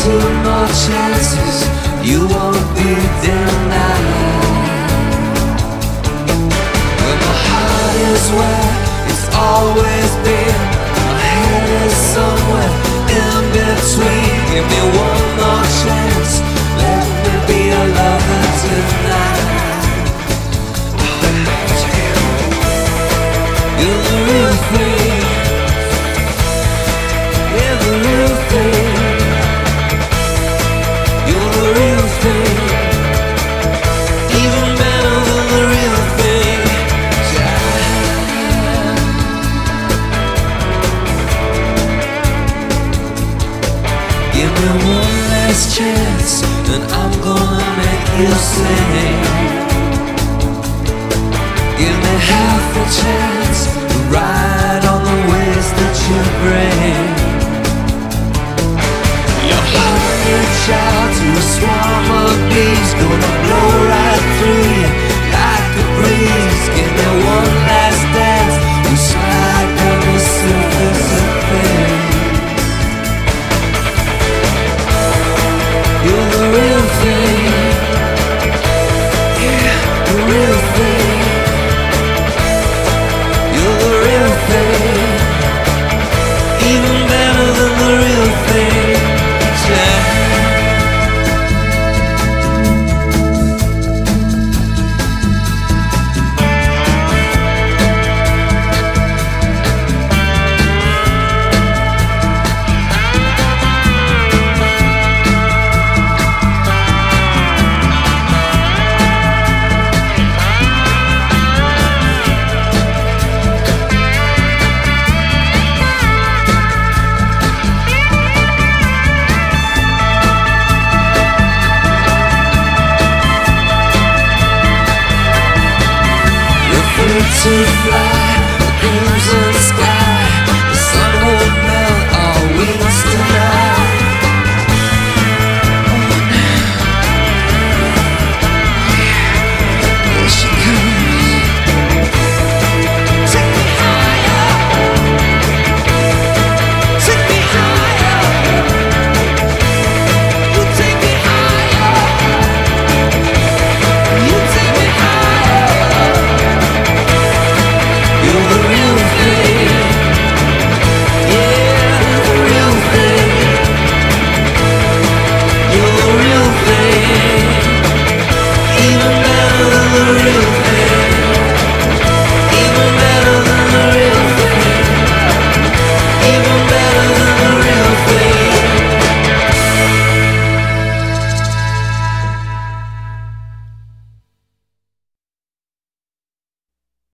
two more chances, you won't be denied. When my heart is where it's always been, my head is somewhere in between. Give me one more chance, let me be a lover tonight. You're the real thing. Give me half a chance to ride on the that you bring. Your hungry child to a swarm of bees gonna blow. to fly.